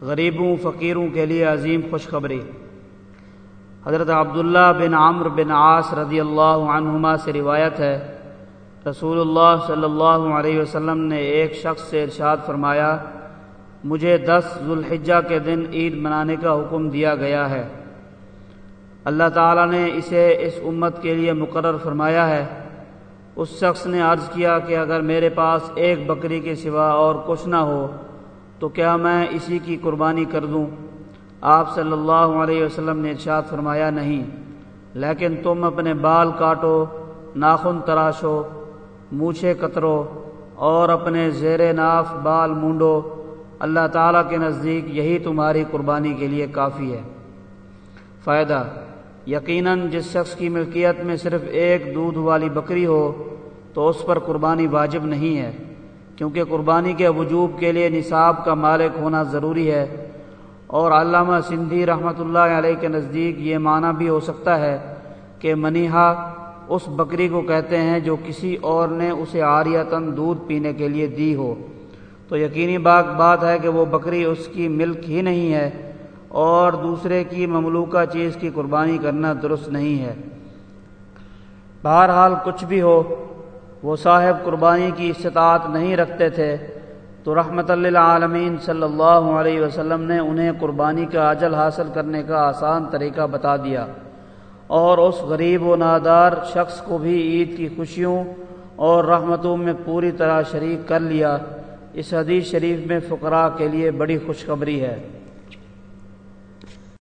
غریبوں، فقیروں کے لیے عظیم خوشخبری۔ حضرت عبداللہ بن عمر بن عاص رضی اللہ عنہما سے روایت ہے، رسول اللہ صلی اللہ علیہ وسلم نے ایک شخص سے ارشاد فرمایا، مجھے دس ذوالحجہ کے دن عید منانے کا حکم دیا گیا ہے۔ اللہ تعالیٰ نے اسے اس امت کے لیے مقرر فرمایا ہے۔ اس شخص نے عرض کیا کہ اگر میرے پاس ایک بکری کے سوا اور کچھ نہ ہو تو کیا میں اسی کی قربانی کر دوں؟ آپ صلی اللہ علیہ وسلم نے ارشاد فرمایا نہیں، لیکن تم اپنے بال کاٹو، ناخن تراشو، مونچھے کترو اور اپنے زیر ناف بال مونڈو۔ اللہ تعالیٰ کے نزدیک یہی تمہاری قربانی کے لیے کافی ہے۔ فائدہ، یقیناً جس شخص کی ملکیت میں صرف ایک دودھ والی بکری ہو تو اس پر قربانی واجب نہیں ہے۔ کیونکہ قربانی کے وجوب کے لیے نصاب کا مالک ہونا ضروری ہے اور علامہ سندھی رحمۃ اللہ علیہ کے نزدیک یہ معنی بھی ہو سکتا ہے کہ منیحا اس بکری کو کہتے ہیں جو کسی اور نے اسے آریتن دودھ پینے کے لیے دی ہو۔ تو یقینی بات بات ہے کہ وہ بکری اس کی ملک ہی نہیں ہے اور دوسرے کی مملوکہ چیز کی قربانی کرنا درست نہیں ہے۔ بہرحال کچھ بھی ہو وہ صاحب قربانی کی استطاعت نہیں رکھتے تھے، تو رحمت اللہ عالمین صلی اللہ علیہ وسلم نے انہیں قربانی کا عجل حاصل کرنے کا آسان طریقہ بتا دیا۔ اور اس غریب و نادار شخص کو بھی عید کی خوشیوں اور رحمتوں میں پوری طرح شریک کر لیا۔ اس حدیث شریف میں فقراء کے لیے بڑی خوشخبری ہے۔